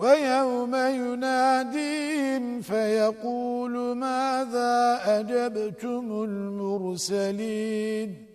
ويوم يناديهم فيقول ماذا أجبتم المرسلين